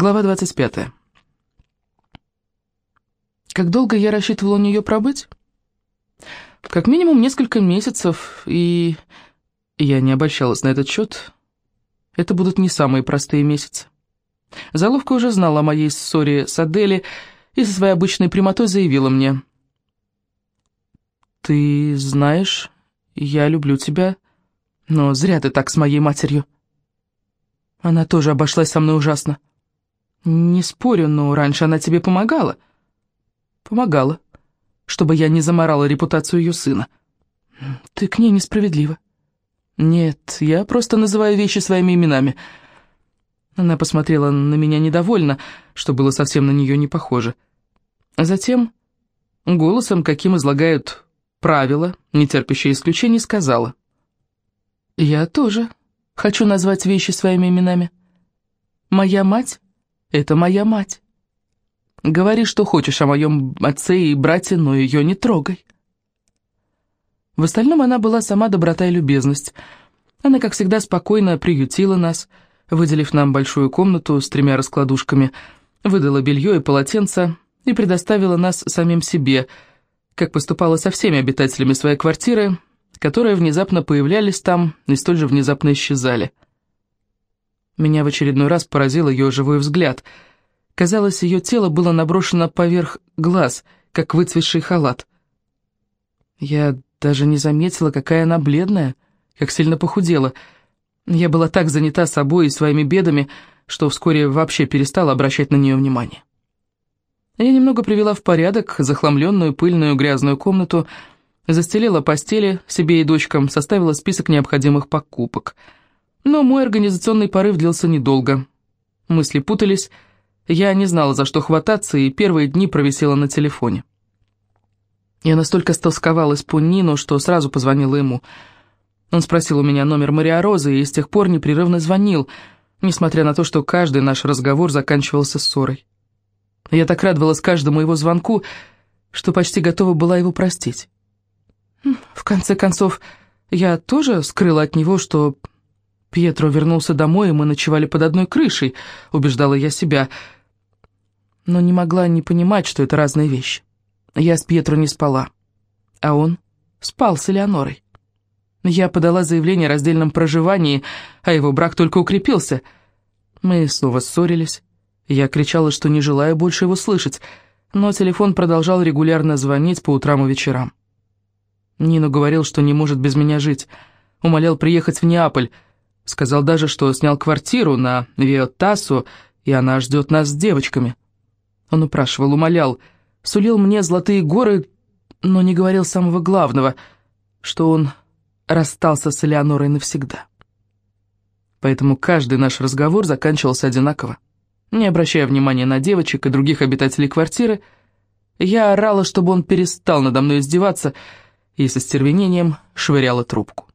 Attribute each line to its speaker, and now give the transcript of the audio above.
Speaker 1: Глава 25. Как долго я рассчитывала у нее пробыть? Как минимум несколько месяцев, и я не обольщалась на этот счет. Это будут не самые простые месяцы. Заловка уже знала о моей ссоре с Адели и со своей обычной прямотой заявила мне. «Ты знаешь, я люблю тебя, но зря ты так с моей матерью». Она тоже обошлась со мной ужасно. «Не спорю, но раньше она тебе помогала». «Помогала, чтобы я не заморала репутацию ее сына». «Ты к ней несправедлива». «Нет, я просто называю вещи своими именами». Она посмотрела на меня недовольно, что было совсем на нее не похоже. Затем, голосом, каким излагают правила, не терпящие исключений, сказала. «Я тоже хочу назвать вещи своими именами. Моя мать — это моя мать. Говори, что хочешь о моем отце и брате, но ее не трогай». В остальном она была сама доброта и любезность. Она, как всегда, спокойно приютила нас — выделив нам большую комнату с тремя раскладушками, выдала белье и полотенце и предоставила нас самим себе, как поступала со всеми обитателями своей квартиры, которые внезапно появлялись там и столь же внезапно исчезали. Меня в очередной раз поразил ее живой взгляд. Казалось, ее тело было наброшено поверх глаз, как выцветший халат. Я даже не заметила, какая она бледная, как сильно похудела — я была так занята собой и своими бедами, что вскоре вообще перестала обращать на нее внимание. Я немного привела в порядок захламленную, пыльную, грязную комнату, застелила постели себе и дочкам, составила список необходимых покупок. Но мой организационный порыв длился недолго. Мысли путались, я не знала, за что хвататься, и первые дни провисела на телефоне. Я настолько столсковалась по Нину, что сразу позвонила ему – он спросил у меня номер Мария Розы и с тех пор непрерывно звонил, несмотря на то, что каждый наш разговор заканчивался ссорой. Я так радовалась каждому его звонку, что почти готова была его простить. В конце концов, я тоже скрыла от него, что Пьетро вернулся домой, и мы ночевали под одной крышей, убеждала я себя, но не могла не понимать, что это разные вещи. Я с Пьетро не спала, а он спал с Элеонорой. Я подала заявление о раздельном проживании, а его брак только укрепился. Мы снова ссорились. Я кричала, что не желаю больше его слышать, но телефон продолжал регулярно звонить по утрам и вечерам. Нину говорил, что не может без меня жить. Умолял приехать в Неаполь. Сказал даже, что снял квартиру на Виотасу, и она ждет нас с девочками. Он упрашивал, умолял, сулил мне золотые горы, но не говорил самого главного, что он расстался с Элеонорой навсегда. Поэтому каждый наш разговор заканчивался одинаково. Не обращая внимания на девочек и других обитателей квартиры, я орала, чтобы он перестал надо мной издеваться, и со стервенением швыряла трубку.